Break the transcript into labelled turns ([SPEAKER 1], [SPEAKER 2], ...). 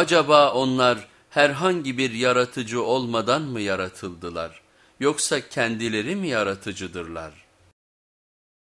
[SPEAKER 1] Acaba onlar herhangi bir yaratıcı olmadan mı yaratıldılar? Yoksa kendileri mi yaratıcıdırlar?''